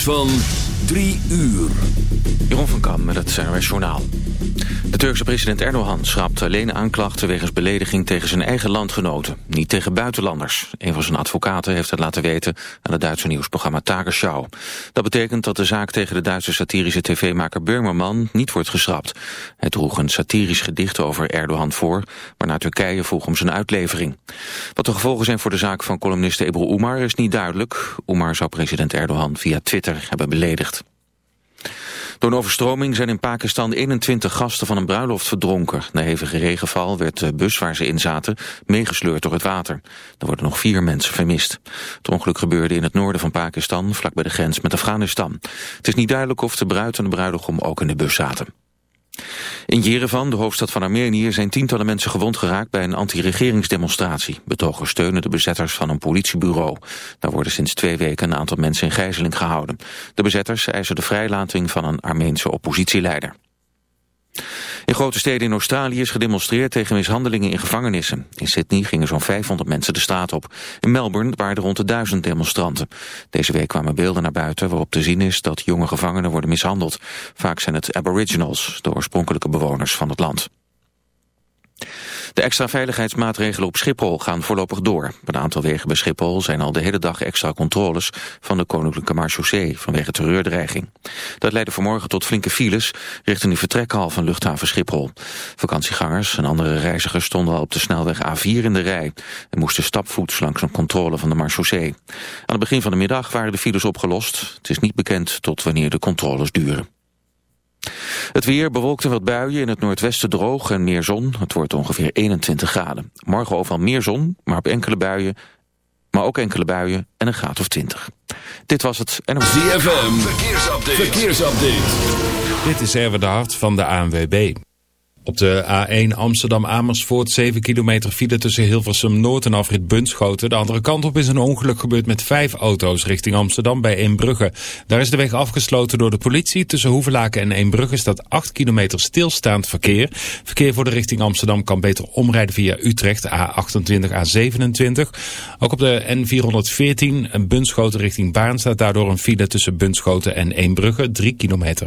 Van 3 uur. Jeroen van Kam met het CNRS Journaal. De Turkse president Erdogan schrapt alleen aanklachten wegens belediging tegen zijn eigen landgenoten, niet tegen buitenlanders. Een van zijn advocaten heeft het laten weten aan het Duitse nieuwsprogramma Tagesschau. Dat betekent dat de zaak tegen de Duitse satirische tv-maker Burmerman niet wordt geschrapt. Hij droeg een satirisch gedicht over Erdogan voor, waarna Turkije vroeg om zijn uitlevering. Wat de gevolgen zijn voor de zaak van columniste Ebru Umar is niet duidelijk. Umar zou president Erdogan via Twitter hebben beledigd. Door een overstroming zijn in Pakistan 21 gasten van een bruiloft verdronken. Na hevige regenval werd de bus waar ze in zaten meegesleurd door het water. Er worden nog vier mensen vermist. Het ongeluk gebeurde in het noorden van Pakistan, vlak bij de grens met Afghanistan. Het is niet duidelijk of de bruid en de bruidegom ook in de bus zaten. In Jerevan, de hoofdstad van Armenië, zijn tientallen mensen gewond geraakt bij een anti-regeringsdemonstratie. Betogers steunen de bezetters van een politiebureau. Daar worden sinds twee weken een aantal mensen in gijzeling gehouden. De bezetters eisen de vrijlating van een Armeense oppositieleider. In grote steden in Australië is gedemonstreerd tegen mishandelingen in gevangenissen. In Sydney gingen zo'n 500 mensen de straat op. In Melbourne waren er rond de duizend demonstranten. Deze week kwamen beelden naar buiten waarop te zien is dat jonge gevangenen worden mishandeld. Vaak zijn het aboriginals, de oorspronkelijke bewoners van het land. De extra veiligheidsmaatregelen op Schiphol gaan voorlopig door. Op een aantal wegen bij Schiphol zijn al de hele dag extra controles van de Koninklijke Marechaussee vanwege terreurdreiging. Dat leidde vanmorgen tot flinke files richting de vertrekhal van luchthaven Schiphol. Vakantiegangers en andere reizigers stonden al op de snelweg A4 in de rij en moesten stapvoets langs een controle van de Marechaussee. Aan het begin van de middag waren de files opgelost. Het is niet bekend tot wanneer de controles duren. Het weer bewolkt en wat buien, in het noordwesten droog en meer zon. Het wordt ongeveer 21 graden. Morgen overal meer zon, maar op enkele buien, maar ook enkele buien en een graad of 20. Dit was het en ZFM, verkeersupdate. verkeersupdate. Dit is Erwin de Hart van de ANWB. Op de A1 Amsterdam-Amersfoort 7 kilometer file tussen Hilversum Noord en afrit Bunschoten. De andere kant op is een ongeluk gebeurd met vijf auto's richting Amsterdam bij Eembrugge. Daar is de weg afgesloten door de politie. Tussen Hoevelaken en Eembrugge staat 8 kilometer stilstaand verkeer. Verkeer voor de richting Amsterdam kan beter omrijden via Utrecht A28, A27. Ook op de N414 Bunschoten richting Baan staat daardoor een file tussen Bunschoten en Eembrugge 3 kilometer.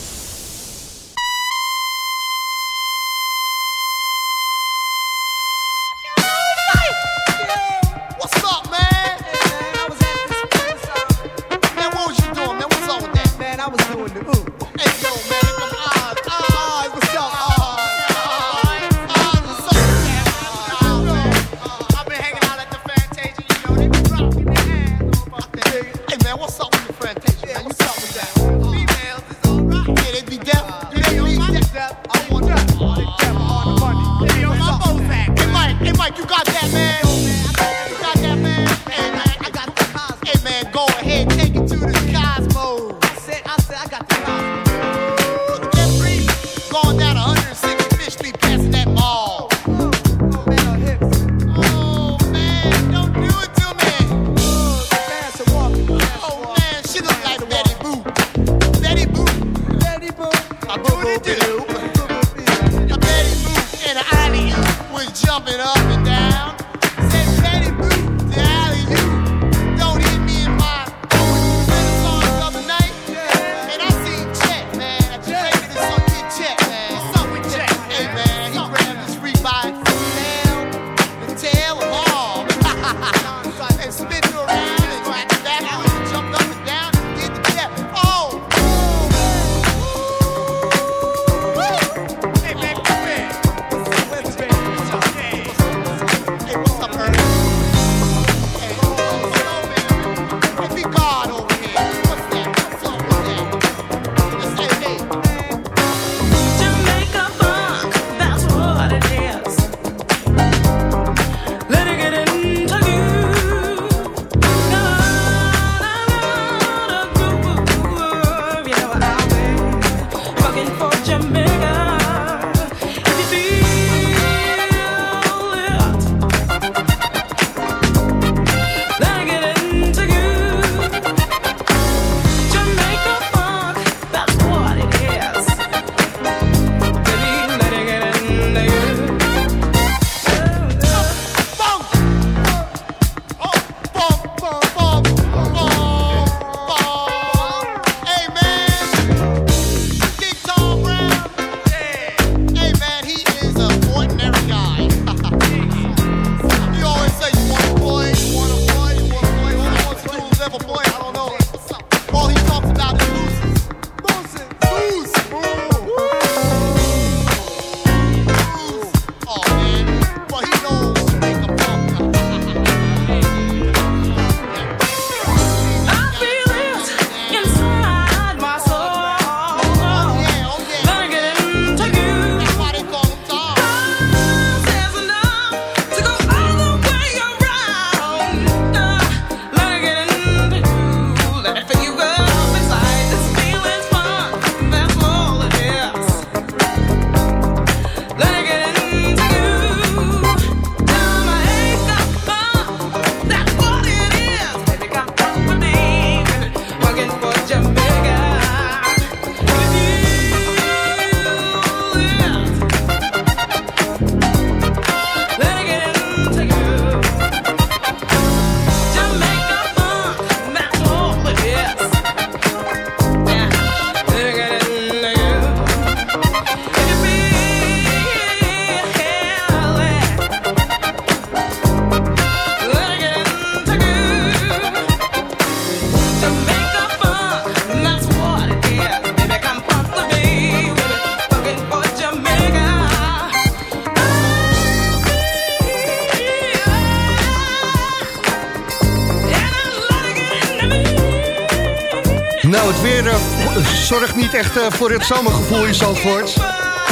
Echt eh, voor het zomergevoel in Zandvoort.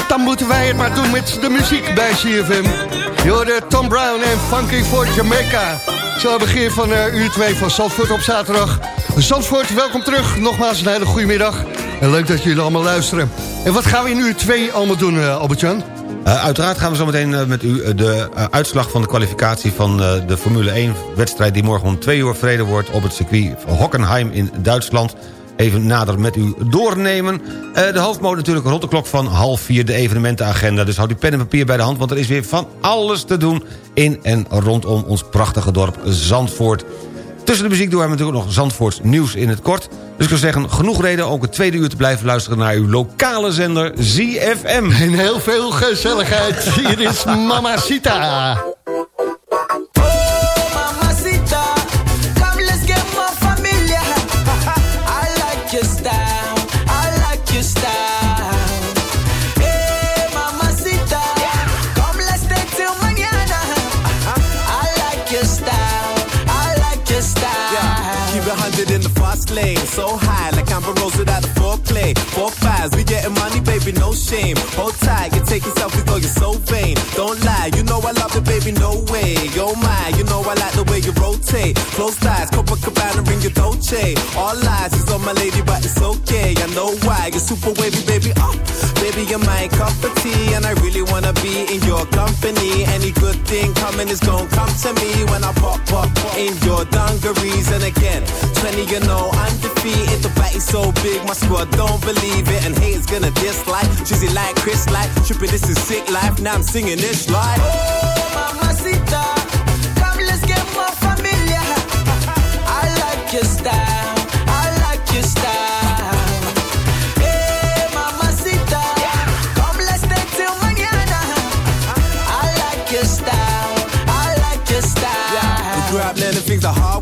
Dan moeten wij het maar doen met de muziek bij CFM. Je Tom Brown en Funky for Jamaica. Zo begin van eh, uur 2 van Zandvoort op zaterdag. Zandvoort, welkom terug. Nogmaals een hele goede middag. En leuk dat jullie allemaal luisteren. En wat gaan we in uur 2 allemaal doen, uh, Albert-Jan? Uiteraard gaan we zo meteen met u de uitslag van de kwalificatie van de Formule 1 wedstrijd... die morgen om twee uur vrede wordt op het circuit Hockenheim in Duitsland even nader met u doornemen. de hoofdmoot natuurlijk rond de klok van half vier de evenementenagenda. Dus houd uw pen en papier bij de hand, want er is weer van alles te doen... in en rondom ons prachtige dorp Zandvoort. Tussen de muziek doen we natuurlijk nog Zandvoorts nieuws in het kort. Dus ik zou zeggen, genoeg reden ook het tweede uur te blijven luisteren... naar uw lokale zender ZFM. En heel veel gezelligheid. Hier is Mama you're super wavy, baby. Oh, baby, you're my cup of tea, and I really wanna be in your company. Any good thing coming is gonna come to me when I pop up in your dungarees. And again, 20, you know, I'm undefeated. The back is so big, my squad don't believe it. And haters gonna dislike. Cheesy like Chris like. Tripping, this is sick life. Now I'm singing this like. Oh, mamacita. Come, let's get more familiar. I like your style.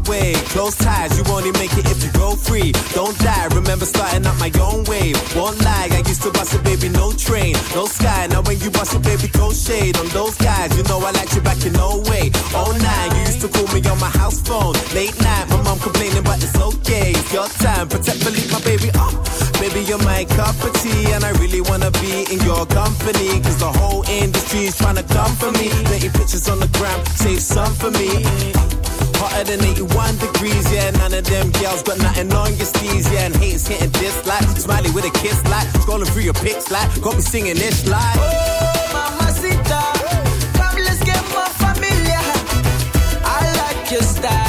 Way. Close ties, you only make it if you go free. Don't die, remember starting up my own wave. Won't lie, I used to bust it, baby, no train, no sky. Now when you bust it, baby, throw shade on those guys. You know I like you back in no way. Oh nine, you used to call me on my house phone. Late night, my mom complaining, but it's okay. It's your time, protect, believe my baby. Oh, baby, you're my cup of tea, and I really wanna be in your company. Cause the whole industry is trying to come for me. Getting pictures on the gram, save some for me. Hotter than 81 degrees, yeah. None of them girls got nothing on your steez, yeah. And haters hitting this like smiley with a kiss like scrolling through your pics like got me singing this like. Oh, mamacita, come let's get more familiar. I like your style,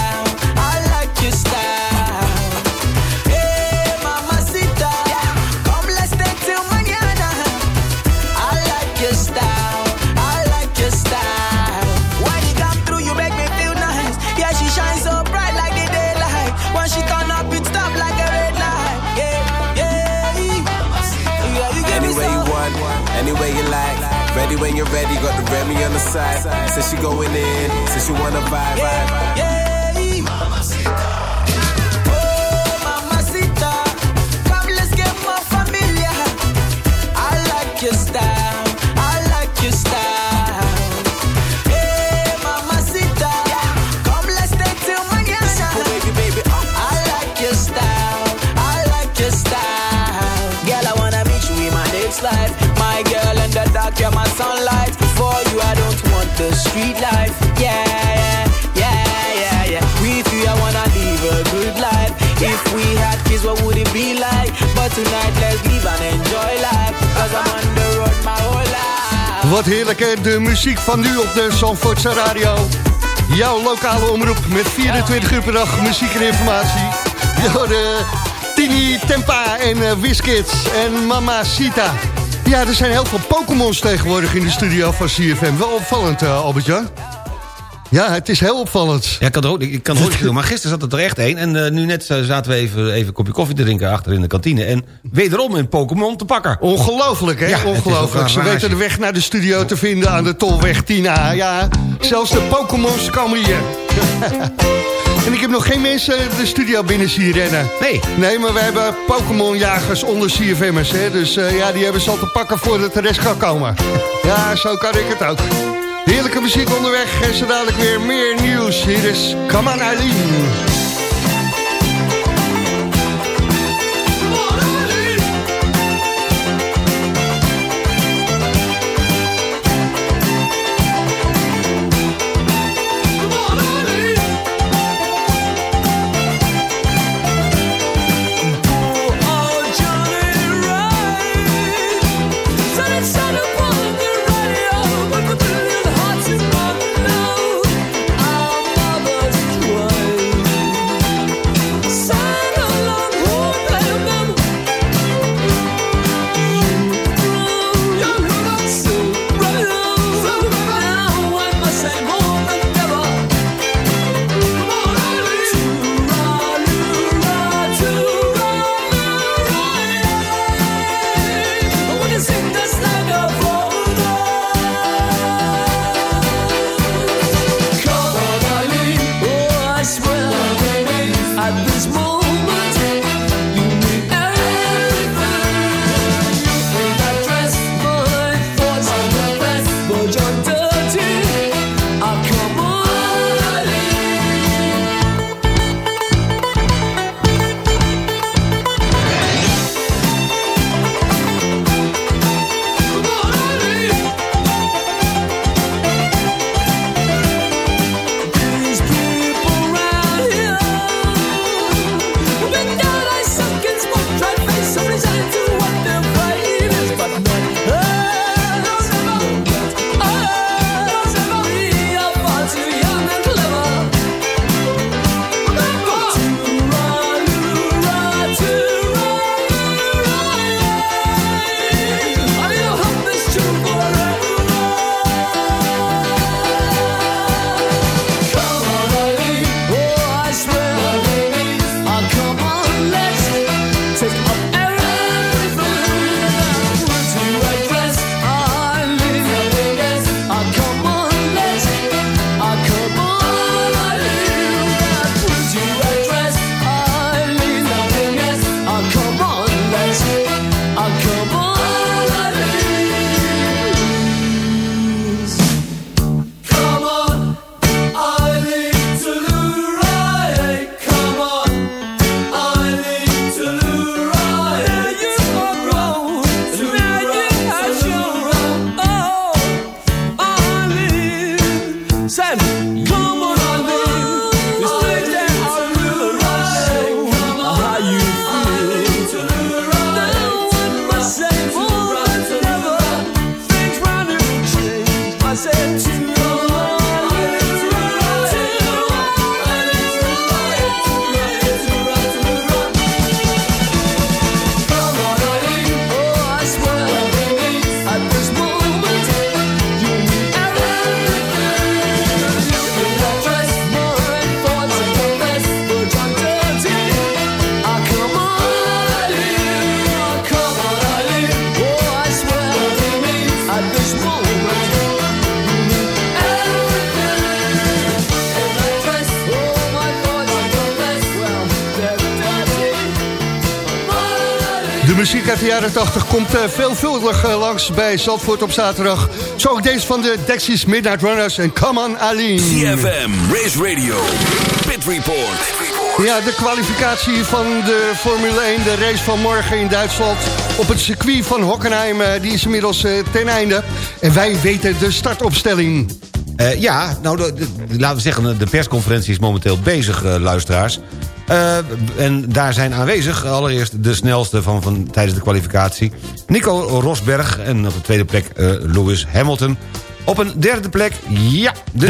Ready when you're ready, got the Remy on the side. Says she going in, says she wanna vibe, vibe. Mamacita, come let's get more familiar. I like your style, street life. Yeah, yeah, yeah, yeah, yeah. With you, I wanna live a good life. If we had kids, what would it be like? But tonight, let's live and enjoy life. Cause I'm on the road my whole life. Wat heerlijk hè, de muziek van nu op de Zandvoortse Radio. Jouw lokale omroep met 24 uur per dag muziek en informatie. Door de Tini Tempa en uh, en Mama Sita. Ja, er zijn heel veel Pokémons tegenwoordig in de studio van CFM. Wel opvallend, uh, Albert-Jan. Ja, het is heel opvallend. Ja, ik kan er ook, ik kan er ook veel, maar gisteren zat het er echt één. En eh, nu net eh, zaten we even, even een kopje koffie te drinken achter in de kantine. En wederom een Pokémon te pakken. Ongelooflijk, hè? Ja, Ongelooflijk. Ze weten de weg naar de studio te vinden aan de Tolweg Tina. Ja, zelfs de Pokémons komen hier. en ik heb nog geen mensen de studio binnen zien rennen. Nee. Nee, maar we hebben Pokémon-jagers onder CFM'ers, hè. Dus eh, ja, die hebben ze al te pakken voordat de rest kan komen. Ja, zo kan ik het ook. Heerlijke muziek onderweg en zo dadelijk weer meer nieuws. Hier is Come on Eileen. Muziek uit de jaren 80 komt uh, veelvuldig uh, langs bij Zandvoort op zaterdag. Zo ook deze van de Dexys Midnight Runners en Come on Aline. CFM, Race Radio, Pit Report. Ja, de kwalificatie van de Formule 1, de race van morgen in Duitsland... op het circuit van Hockenheim, uh, die is inmiddels ten einde. En wij weten de startopstelling. ja, nou, de, de, laten we zeggen, de persconferentie is momenteel bezig, luisteraars. Uh, en daar zijn aanwezig allereerst de snelste van, van, tijdens de kwalificatie. Nico Rosberg en op de tweede plek uh, Lewis Hamilton. Op een derde plek, ja, de,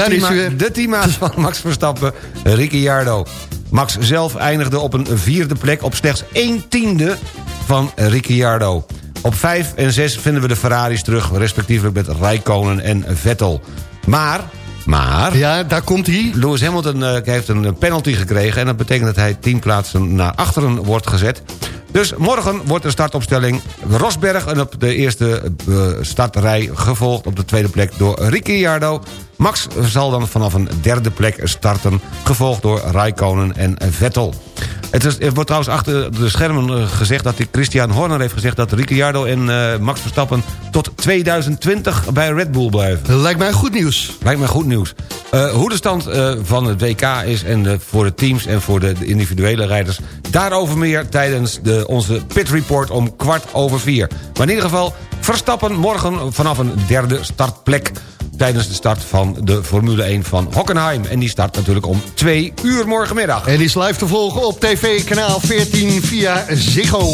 teama, de van Max Verstappen, Ricciardo. Max zelf eindigde op een vierde plek op slechts 1 tiende van Ricciardo. Op 5 en 6 vinden we de Ferraris terug, respectievelijk met Raikkonen en Vettel. Maar maar... Ja, daar komt hij. Lewis Hamilton uh, heeft een penalty gekregen... en dat betekent dat hij tien plaatsen naar achteren wordt gezet. Dus morgen wordt de startopstelling Rosberg... en op de eerste uh, startrij gevolgd op de tweede plek door Ricciardo. Max zal dan vanaf een derde plek starten... gevolgd door Raikkonen en Vettel. Het, is, wordt trouwens achter de schermen eh, gezegd dat Christian Horner heeft gezegd... dat Ricciardo en uh, Max Verstappen tot 2020 bij Red Bull blijven. Lijkt mij goed nieuws. Lijkt mij goed nieuws. Uh, hoe de stand uh, van het WK is en de, voor de teams en voor de, de, individuele rijders... daarover meer tijdens de, onze pit report om kwart over vier. Maar in ieder geval, Verstappen morgen vanaf een derde startplek tijdens de start van de Formule 1 van Hockenheim. En die start natuurlijk om 2 uur morgenmiddag. En die is live te volgen op tv kanaal 14 via Ziggo.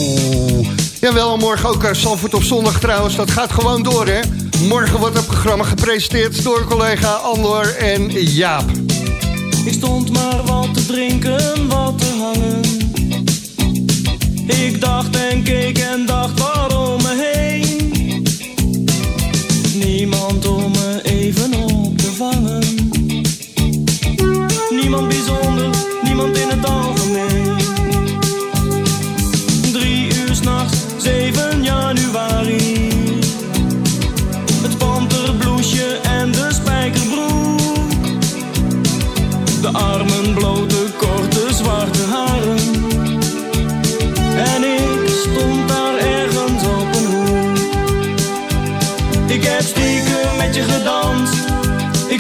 Jawel, morgen ook Salford eh, op zondag trouwens. Dat gaat gewoon door, hè? Morgen wordt het programma gepresenteerd door collega Andor en Jaap. Ik stond maar wat te drinken, wat te hangen. Ik dacht en keek en dacht waarom me heen. Niemand om Niemand bijzonder, niemand in het algemeen. Drie uur s'nachts, 7 januari. Het panterbloesje en de spijkerbroek. De armen blote, korte, zwarte haren. En ik stond daar ergens op een hoek. Ik heb stiekem met je gedanst.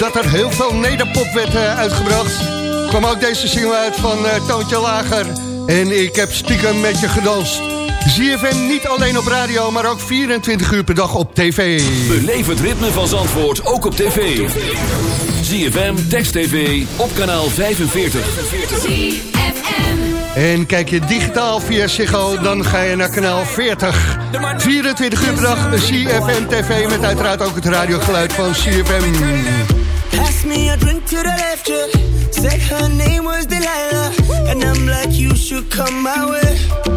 Dat er heel veel nederpop werd eh, uitgebracht. kwam ook deze single uit van eh, Toontje Lager. En ik heb stiekem met je gedanst. ZFM niet alleen op radio, maar ook 24 uur per dag op tv. Beleef het ritme van Zandvoort ook op tv. ZFM, Text TV, op kanaal 45. En kijk je digitaal via Ziggo, dan ga je naar kanaal 40. 24 uur per dag CFM TV met uiteraard ook het radiogeluid van CFM. To the left, yeah. Said her name was Delilah. And I'm like, you should come my way.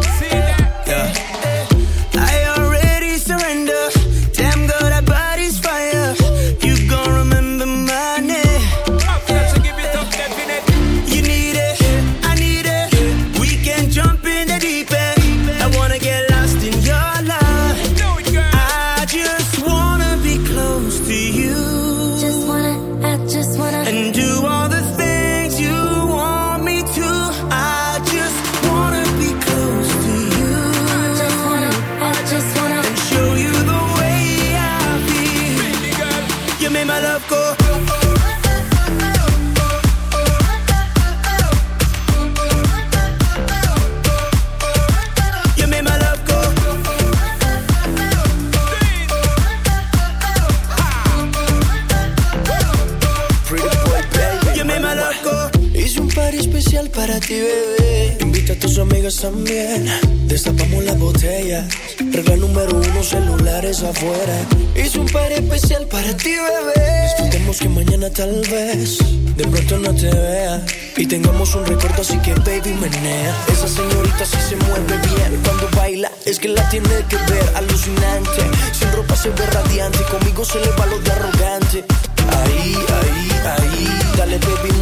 Y tengamos un recuerdo, así que baby menea. Esa señorita sí se mueve bien. Cuando baila, es que la tiene que ver alucinante. Sin ropa se ve radiante. Conmigo se le va lo de arrogante. Ahí, ahí, ahí. Dale baby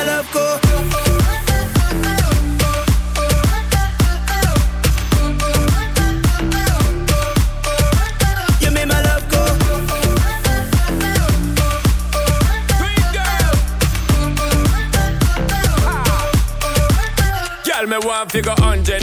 my love go. You made my love go. Girl, me want figure hundred,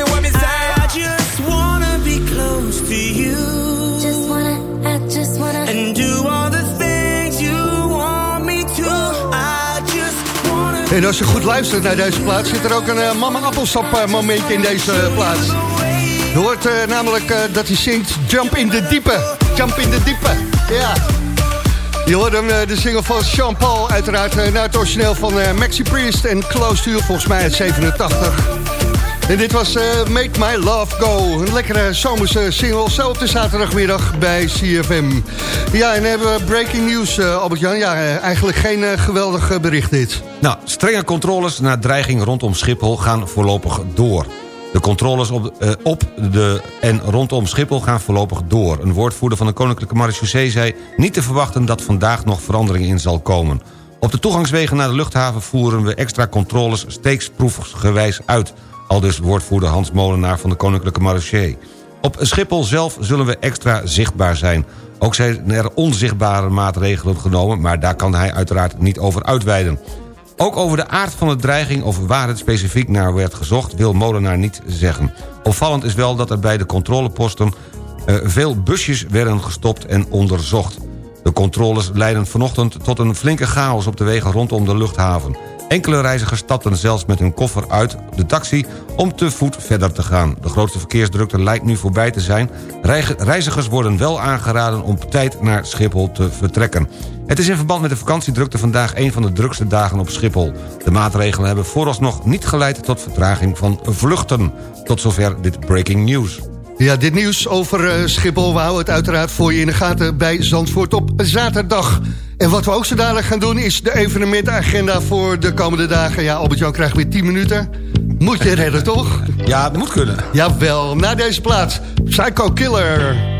listen what me say. I just wanna be close to you. Just wanna, I just wanna. And do all the things you want me to. I just wanna En als je goed luistert naar deze plaats... zit er ook een eh, mama appelsap eh, momentje in deze eh, plaats. Je hoort namelijk dat hij zingt Jump in de diepe. Jump in de diepe, ja. Je hoort hem, de single van Sean Paul. Uiteraard naar het origineel van Maxi Priest en Close to You, volgens mij uit 87. En dit was eh, Make My Love Go. Een lekkere zomerse single, zo op de zaterdagmiddag bij CFM. Ja, en hebben we breaking news, eh, Albert-Jan. Ja, eh, eigenlijk geen geweldig bericht dit. Nou, strenge controles na dreiging rondom Schiphol gaan voorlopig door. De controles op, op de en rondom Schiphol gaan voorlopig door. Een woordvoerder van de Koninklijke Marechaussee zei... niet te verwachten dat vandaag nog verandering in zal komen. Op de toegangswegen naar de luchthaven voeren we extra controles steeksproefsgewijs uit... aldus woordvoerder Hans Molenaar van de Koninklijke Marechaussee. Op Schiphol zelf zullen we extra zichtbaar zijn. Ook zijn er onzichtbare maatregelen genomen... maar daar kan hij uiteraard niet over uitweiden. Ook over de aard van de dreiging of waar het specifiek naar werd gezocht... wil Molenaar niet zeggen. Opvallend is wel dat er bij de controleposten... eh, veel busjes werden gestopt en onderzocht. De controles leidden vanochtend tot een flinke chaos op de wegen rondom de luchthaven. Enkele reizigers stapten zelfs met hun koffer uit de taxi om te voet verder te gaan. De grootste verkeersdrukte lijkt nu voorbij te zijn. Reizigers worden wel aangeraden om tijd naar Schiphol te vertrekken. Het is in verband met de vakantiedrukte vandaag een van de drukste dagen op Schiphol. De maatregelen hebben vooralsnog niet geleid tot vertraging van vluchten. Tot zover dit breaking news. Ja, dit nieuws over eh, Schiphol. We houden het uiteraard voor je in de gaten bij Zandvoort op zaterdag. En wat we ook zo dadelijk gaan doen is de evenementagenda voor de komende dagen. Ja, Albert-Jan krijgt weer 10 minuten. Moet je redden, toch? Ja, dat moet kunnen. Jawel, naar deze plaats. Psycho Killer.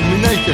Mineetje.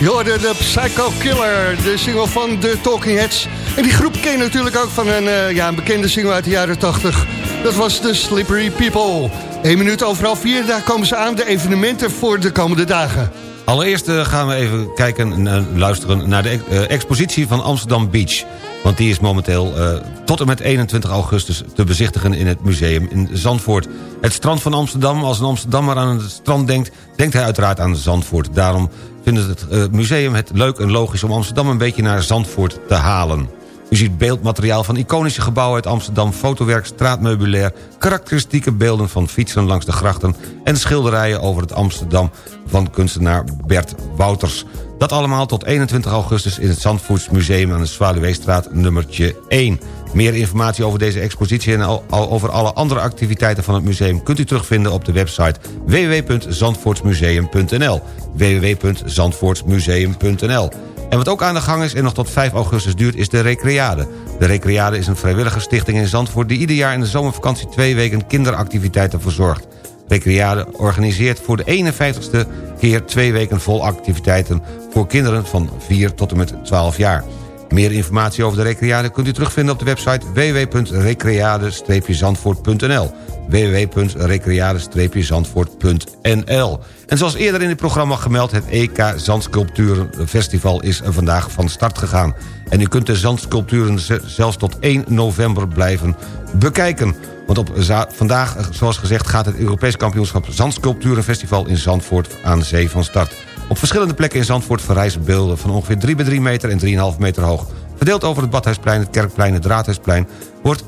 Je hoorde de Psycho Killer, de single van de Talking Heads. En die groep ken je natuurlijk ook van een, eh, ja, een bekende single uit de jaren 80. Dat was de Slippery People. 1 minuut overal vier, daar komen ze aan. De evenementen voor de komende dagen. Allereerst eh, gaan we even kijken en luisteren naar de eh, expositie van Amsterdam Beach. Want die is momenteel eh, tot en met 21 augustus te bezichtigen in het museum in Zandvoort. Het strand van Amsterdam, als een Amsterdammer aan het strand denkt... denkt hij uiteraard aan Zandvoort. Daarom vindt het eh, museum het leuk en logisch om Amsterdam een beetje naar Zandvoort te halen. U ziet beeldmateriaal van iconische gebouwen uit Amsterdam... fotowerk, straatmeubilair, karakteristieke beelden van fietsen langs de grachten... en schilderijen over het Amsterdam van kunstenaar Bert Wouters. Dat allemaal tot 21 augustus in het Zandvoortsmuseum aan de Zwaluweestraat nummertje 1. Meer informatie over deze expositie en over alle andere activiteiten van het museum... kunt u terugvinden op de website www.zandvoortsmuseum.nl www.zandvoortsmuseum.nl En wat ook aan de gang is en nog tot 5 augustus duurt is de Recreade. De Recreade is een vrijwilligersstichting in Zandvoort... die ieder jaar in de zomervakantie twee weken kinderactiviteiten verzorgt. Recreade organiseert voor de 51ste keer twee weken vol activiteiten... voor kinderen van 4 tot en met 12 jaar. Meer informatie over de Recreade kunt u terugvinden op de website www.recreade-zandvoort.nl www.recreade-zandvoort.nl En zoals eerder in het programma gemeld... het EK Zandsculpturenfestival is vandaag van start gegaan. En u kunt de zandsculpturen zelfs tot 1 november blijven bekijken. Want op vandaag, zoals gezegd, gaat het Europees kampioenschap Zandsculpturenfestival in Zandvoort aan de zee van start. Op verschillende plekken in Zandvoort verrijzen beelden van ongeveer 3 bij 3 meter en 3,5 meter hoog. Verdeeld over het Badhuisplein, het Kerkplein het Raadhuisplein... wordt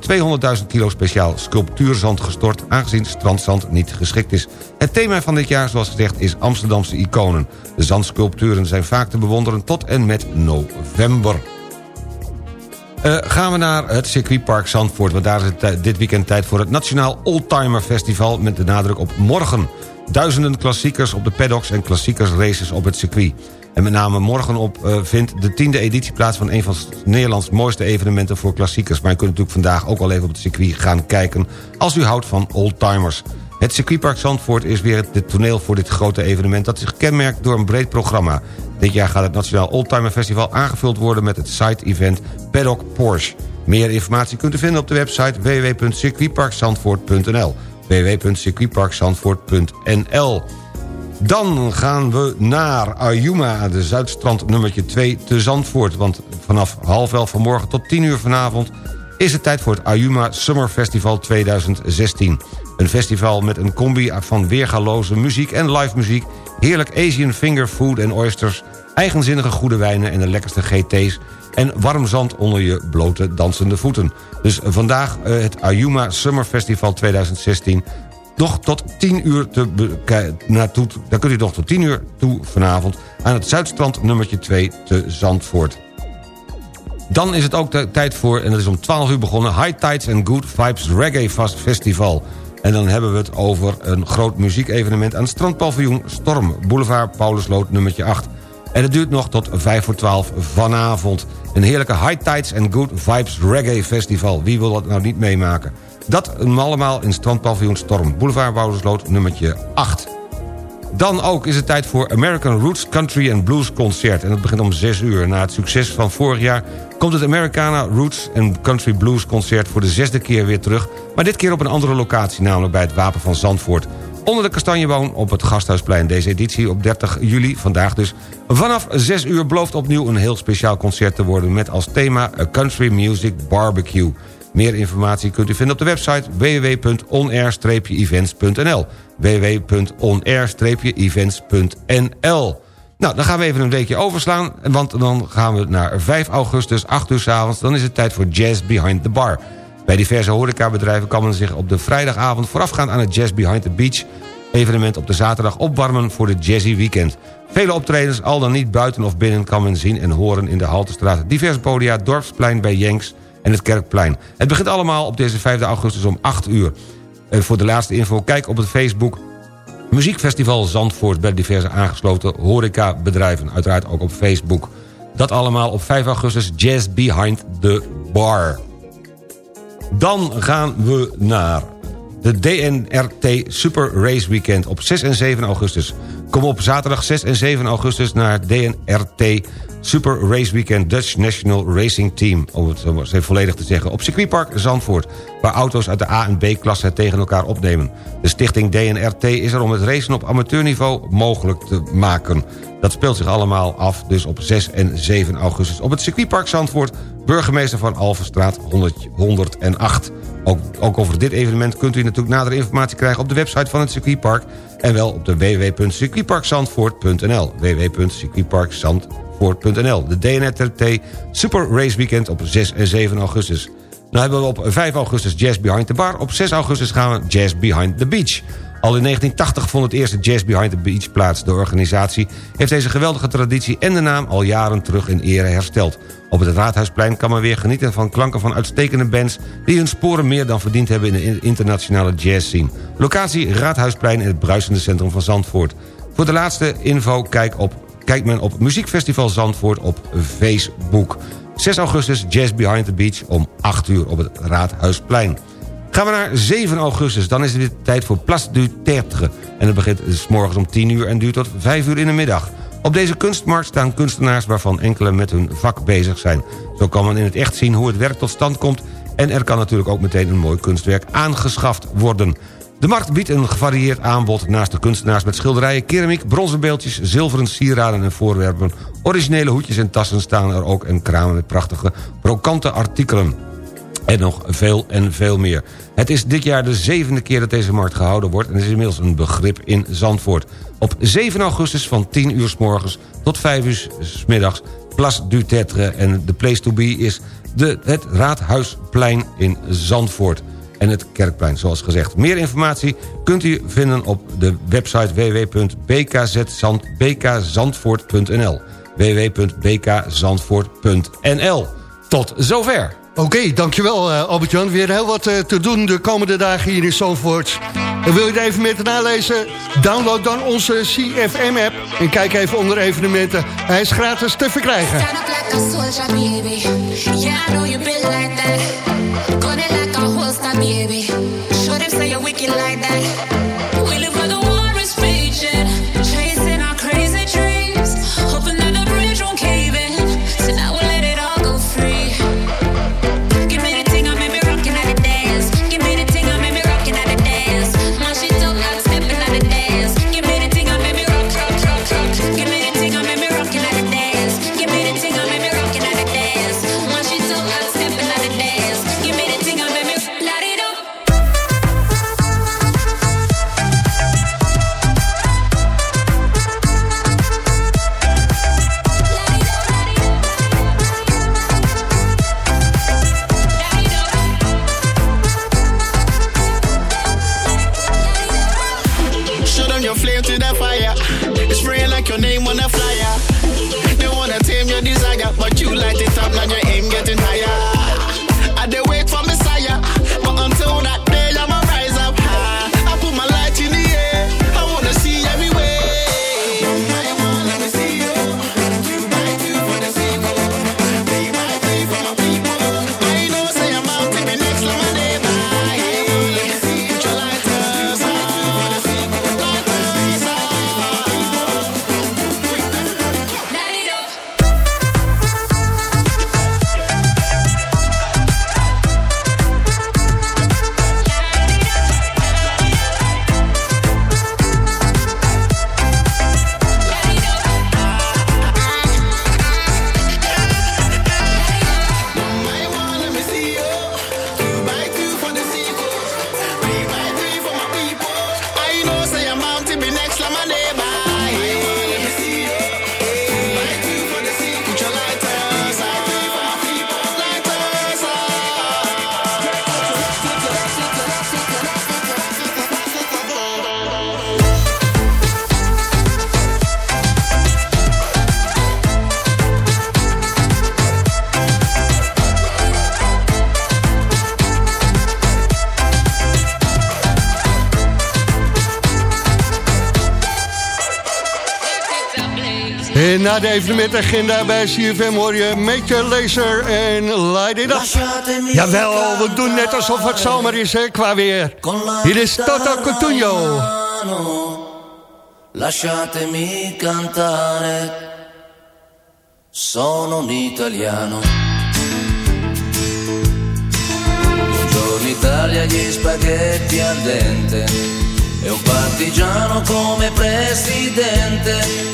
200.000 kilo speciaal sculptuurzand gestort... aangezien strandzand niet geschikt is. Het thema van dit jaar, zoals gezegd, is Amsterdamse iconen. De zandsculpturen zijn vaak te bewonderen tot en met november. Uh, gaan we naar het circuitpark Zandvoort... want daar is het dit weekend tijd voor het Nationaal Oldtimer Festival... met de nadruk op morgen. Duizenden klassiekers op de paddocks en klassiekers races op het circuit. En met name morgen op uh, vindt de tiende editie plaats... van een van Nederlands mooiste evenementen voor klassiekers. Maar je kunt natuurlijk vandaag ook al even op het circuit gaan kijken... als u houdt van oldtimers. Het circuitpark Zandvoort is weer het toneel voor dit grote evenement... dat zich kenmerkt door een breed programma. Dit jaar gaat het Nationaal Oldtimer Festival aangevuld worden... met het side-event Paddock Porsche. Meer informatie kunt u vinden op de website www.circuitparkzandvoort.nl www.circuitparkzandvoort.nl dan gaan we naar Ayuma, de Zuidstrand nummertje 2 te Zandvoort. Want vanaf half elf vanmorgen tot 10 uur vanavond... is het tijd voor het Ayuma Summer Festival 2016. Een festival met een combi van weergaloze muziek en live muziek... heerlijk Asian finger food en oysters... eigenzinnige goede wijnen en de lekkerste GT's... en warm zand onder je blote dansende voeten. Dus vandaag eh, het Ayuma Summer Festival 2016 nog tot 10 uur te naartoe. Dan kunt u nog tot 10 uur toe vanavond aan het Zuidstrand nummertje 2 te Zandvoort. Dan is het ook de tijd voor, en dat is om 12 uur begonnen... High Tides and Good Vibes Reggae Festival. En dan hebben we het over een groot muziekevenement... aan het strandpaviljoen Storm, boulevard Paulusloot nummertje 8. En het duurt nog tot 5 voor 12 vanavond. Een heerlijke High Tides and Good Vibes Reggae Festival. Wie wil dat nou niet meemaken? Dat allemaal in strandpaviljoen Storm. Boulevard Woudersloot nummertje 8. Dan ook is het tijd voor American Roots Country and Blues Concert. En dat begint om 6 uur. Na het succes van vorig jaar komt het Americana Roots and Country Blues Concert... voor de zesde keer weer terug. Maar dit keer op een andere locatie, namelijk bij het Wapen van Zandvoort. Onder de Kastanjeboom op het Gasthuisplein. Deze editie op 30 juli, vandaag dus. Vanaf 6 uur belooft opnieuw een heel speciaal concert te worden... met als thema Country Music Barbecue... Meer informatie kunt u vinden op de website www.onair-events.nl www.onair-events.nl Nou, dan gaan we even een weekje overslaan, want dan gaan we naar 5 augustus, 8 uur s avonds. Dan is het tijd voor Jazz Behind the Bar. Bij diverse horecabedrijven kan men zich op de vrijdagavond... voorafgaand aan het Jazz Behind the Beach evenement op de zaterdag opwarmen voor de Jazzy Weekend. Vele optredens, al dan niet buiten of binnen, kan men zien en horen in de Haltestraat. Diverse podia, Dorpsplein bij Jenks, en het Kerkplein. Het begint allemaal op deze 5 augustus om 8 uur. En voor de laatste info, kijk op het Facebook... Muziekfestival Zandvoort bij diverse aangesloten horecabedrijven. Uiteraard ook op Facebook. Dat allemaal op 5 augustus Jazz Behind the Bar. Dan gaan we naar de DNRT Super Race Weekend op 6 en 7 augustus. Kom op zaterdag 6 en 7 augustus naar DNRT Super Race Weekend Dutch National Racing Team... om het zo volledig te zeggen, op circuitpark Zandvoort... waar auto's uit de A- en B-klasse tegen elkaar opnemen. De stichting DNRT is er om het racen op amateurniveau mogelijk te maken. Dat speelt zich allemaal af dus op 6 en 7 augustus... op het circuitpark Zandvoort, burgemeester van Alvenstraat 100, 108. Ook, ook over dit evenement kunt u natuurlijk nadere informatie krijgen... op de website van het circuitpark... en wel op de www.circuitparkzandvoort.nl www.circuitparkzandvoort de DNRT Super Race Weekend op 6 en 7 augustus. Nou hebben we op 5 augustus Jazz Behind the Bar. Op 6 augustus gaan we Jazz Behind the Beach. Al in 1980 vond het eerste Jazz Behind the Beach plaats. De organisatie heeft deze geweldige traditie en de naam al jaren terug in ere hersteld. Op het Raadhuisplein kan men weer genieten van klanken van uitstekende bands... die hun sporen meer dan verdiend hebben in de internationale jazz scene. Locatie Raadhuisplein in het bruisende centrum van Zandvoort. Voor de laatste info kijk op kijkt men op Muziekfestival Zandvoort op Facebook. 6 augustus Jazz Behind the Beach om 8 uur op het Raadhuisplein. Gaan we naar 7 augustus, dan is het tijd voor Place du Tertre. En het begint s morgens om 10 uur en duurt tot 5 uur in de middag. Op deze kunstmarkt staan kunstenaars waarvan enkele met hun vak bezig zijn. Zo kan men in het echt zien hoe het werk tot stand komt... en er kan natuurlijk ook meteen een mooi kunstwerk aangeschaft worden. De markt biedt een gevarieerd aanbod naast de kunstenaars met schilderijen, keramiek, bronzen beeldjes, zilveren sieraden en voorwerpen. Originele hoedjes en tassen staan er ook en kramen met prachtige brokante artikelen. En nog veel en veel meer. Het is dit jaar de zevende keer dat deze markt gehouden wordt... en is inmiddels een begrip in Zandvoort. Op 7 augustus van 10 uur s morgens tot 5 uur s middags... Place du Tetre en de place to be is de, het Raadhuisplein in Zandvoort en het Kerkplein, zoals gezegd. Meer informatie kunt u vinden op de website www.bkzandvoort.nl www.bkzandvoort.nl Tot zover. Oké, dankjewel uh, Albert-Jan. Weer heel wat uh, te doen de komende dagen hier in Zandvoort. En wil je het even meer te nalezen? Download dan onze CFM-app en kijk even onder evenementen. Hij is gratis te verkrijgen. Na de evenementagenda bij CFM hoor je Laser en Light It Up. Jawel, we doen net alsof het zomer is hè, qua weer. Hier is Toto Cotugno. Lasciatemi cantare, sono un italiano. Buongiorno Italia, gli spaghetti al dente e un partigiano come presidente.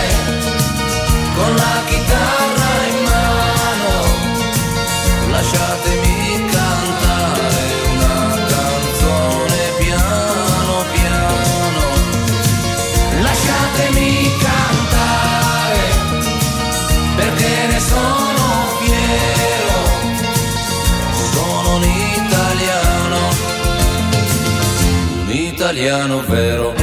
italiano vero.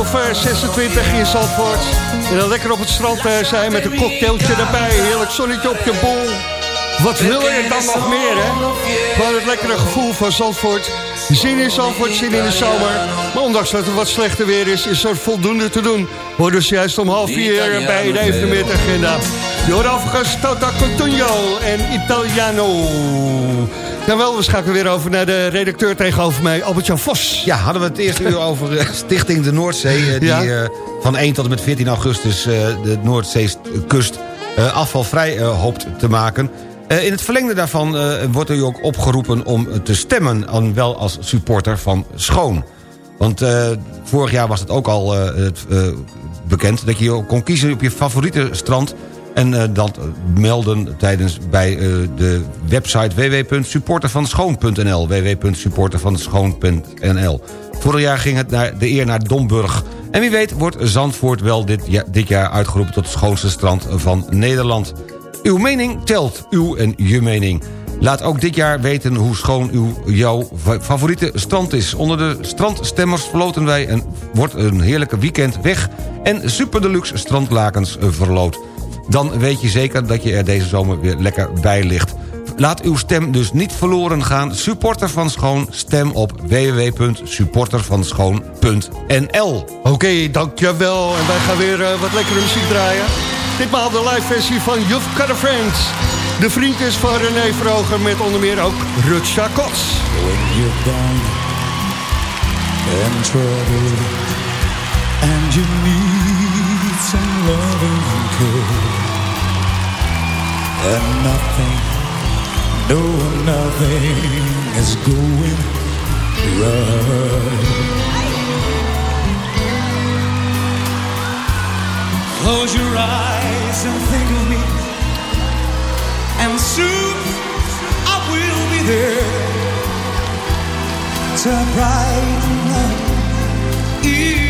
Of eh, 26 in Zandvoort. En dan lekker op het strand eh, zijn met een cocktailtje erbij. Heerlijk zonnetje op je bol. Wat wil je dan nog meer, hè? Gewoon het lekkere gevoel van Zandvoort. Zin in Zandvoort, zin in de zomer. Maar ondanks dat het wat slechter weer is, is er voldoende te doen. Hoor dus juist om half vier bij de evenementagenda. Je hoort overigens Tota Cotugno en Italiano. Jawel, we schakelen weer over naar de redacteur tegenover mij, Albert-Jan Vos. Ja, hadden we het eerste uur over eh, Stichting de Noordzee... eh, die Ja. eh, van 1 tot en met 14 augustus de Noordzeekust eh, afvalvrij hoopt te maken. In het verlengde daarvan wordt u ook opgeroepen om te stemmen... en wel als supporter van Schoon. Want vorig jaar was het ook al bekend... dat je kon kiezen op je favoriete strand... en eh, dat melden tijdens bij eh, de website www.supportervanschoon.nl www.supportervanschoon.nl Vorig jaar ging het naar de eer naar Domburg. En wie weet wordt Zandvoort wel dit, dit jaar uitgeroepen... tot het schoonste strand van Nederland. Uw mening telt, uw en je mening. Laat ook dit jaar weten hoe schoon uw, jouw fa- favoriete strand is. Onder de strandstemmers verloten wij en wordt een heerlijke weekend weg... en super deluxe strandlakens eh, verloot. Dan weet je zeker dat je er deze zomer weer lekker bij ligt. Laat uw stem dus niet verloren gaan. Supporter van Schoon, stem op www.supportervanschoon.nl Oké, dankjewel. En wij gaan weer eh, wat lekkere muziek draaien. Ditmaal de live versie van You've Got a Friend. De vriendjes van René Vroger met onder meer ook Rutsa Kots. When you're down and and you need some loving and care and nothing, no nothing is going right. Close your eyes and think of me and soon I will be there to brighten up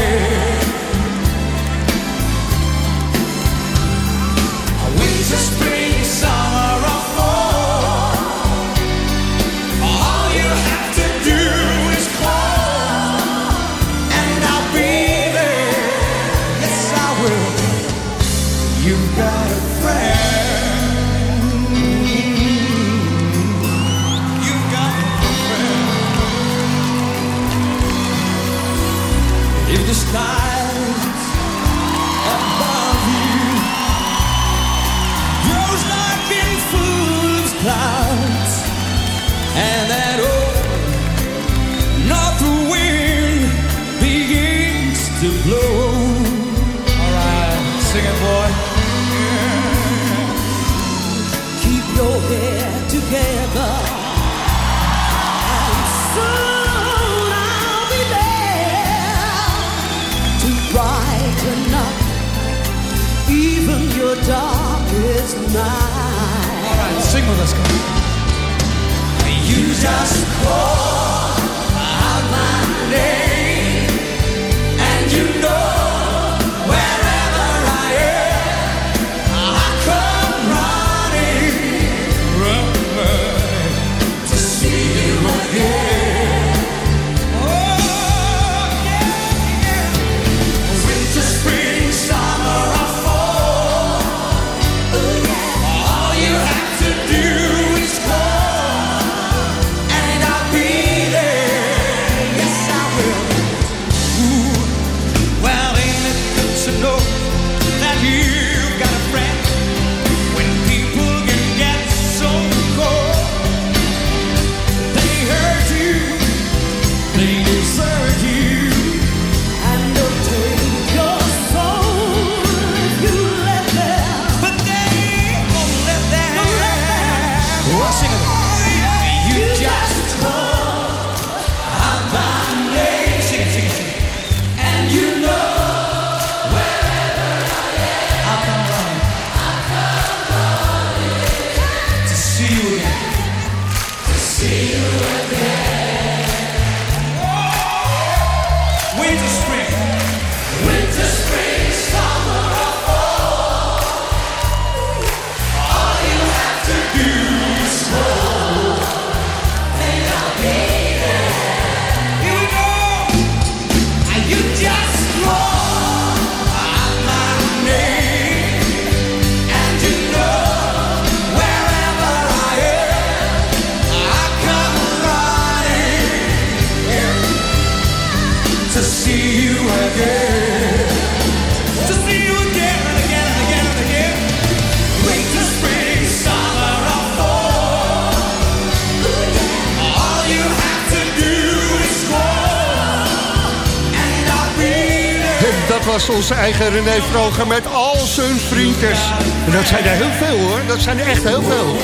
onze eigen René Vroger met al zijn vriendjes. En dat zijn er heel veel hoor, dat zijn er echt heel veel.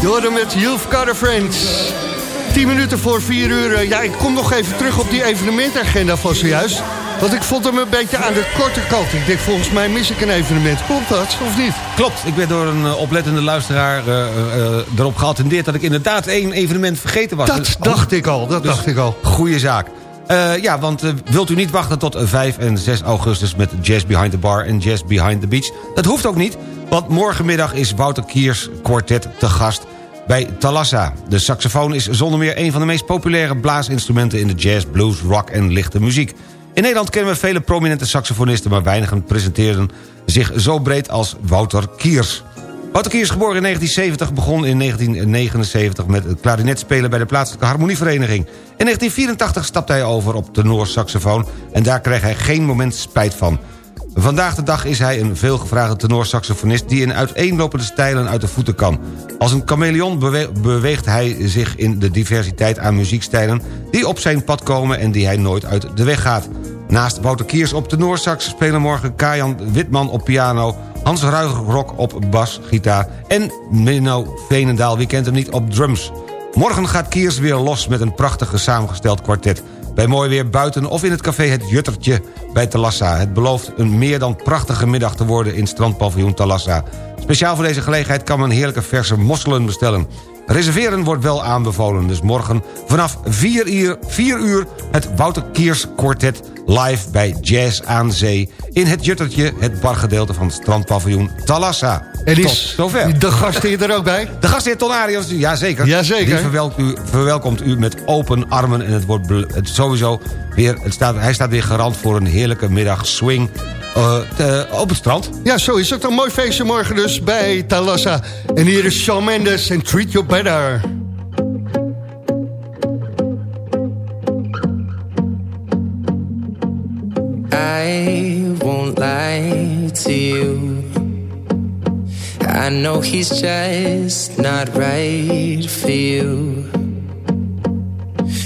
Je hoorde met You've Got a Friend. 10 minuten voor 4 uur. Eh, Ja, ik kom nog even terug op die evenementagenda van zojuist. Want ik vond hem een beetje aan de korte kant. Ik denk, volgens mij mis ik een evenement. Klopt dat, of niet? Klopt, ik ben door een eh, oplettende luisteraar eh, erop geattendeerd... dat ik inderdaad één evenement vergeten was. Dat Dus- dacht ik al, dat Dus dacht ik al. Goeie zaak. Eh, ja, want eh, wilt u niet wachten tot 5 en 6 augustus... met Jazz Behind the Bar en Jazz Behind the Beach? Dat hoeft ook niet, want morgenmiddag is Wouter Kiers kwartet te gast bij Talassa. De saxofoon is zonder meer een van de meest populaire blaasinstrumenten... in de jazz, blues, rock en lichte muziek. In Nederland kennen we vele prominente saxofonisten... maar weinigen presenteren zich zo breed als Wouter Kiers. Wouter Kiers, geboren in 1970, begon in 1979 met het klarinetspelen bij de plaatselijke harmonievereniging. In 1984 stapte hij over op tenorsaxofoon en daar kreeg hij geen moment spijt van. Vandaag de dag is hij een veelgevraagde tenorsaxofonist... die in uiteenlopende stijlen uit de voeten kan. Als een chameleon bewe- beweegt hij zich in de diversiteit aan muziekstijlen... die op zijn pad komen en die hij nooit uit de weg gaat. Naast Wouter Kiers op tenorsax spelen morgen Kajan Witman op piano... Hans Ruigrok op basgitaar en Menno Veenendaal, wie kent hem niet, op drums. Morgen gaat Kiers weer los met een prachtige samengesteld kwartet. Bij mooi weer buiten of in het café Het Juttertje bij Talassa. Het belooft een meer dan prachtige middag te worden in strandpaviljoen Talassa. Speciaal voor deze gelegenheid kan men heerlijke verse mosselen bestellen. Reserveren wordt wel aanbevolen, dus morgen vanaf 4 uur, 4 uur het Wouter Kiers Quartet live bij Jazz aan Zee... in het Juttertje, het bargedeelte van het strandpaviljoen Talassa. En is zover. de gastheer er ook bij? De gastheer Ton Arias, jazeker. Jazeker. Die verwelkomt u, verwelkomt u met open armen. En het wordt het sowieso weer, het staat, hij staat weer garant voor een heerlijke middag swing eh, op het strand. Ja, zo is het. Een mooi feestje morgen dus bij Talassa. En hier is Shawn Mendes en Treat You Better. I won't lie to you I know he's just not right for you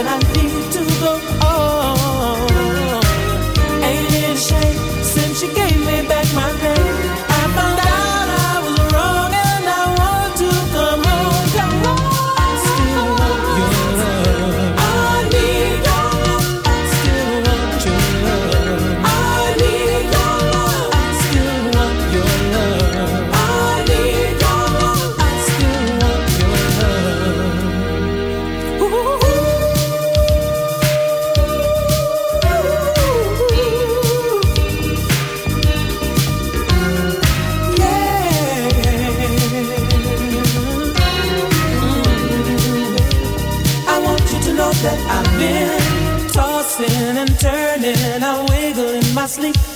and I'm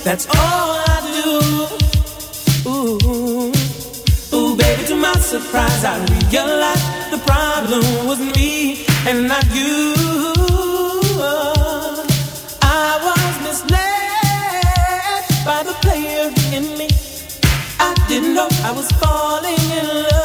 That's all I do. Ooh, ooh, baby, to my surprise, I realized the problem was me and not you. I was misled by the player in me. I didn't know I was falling in love.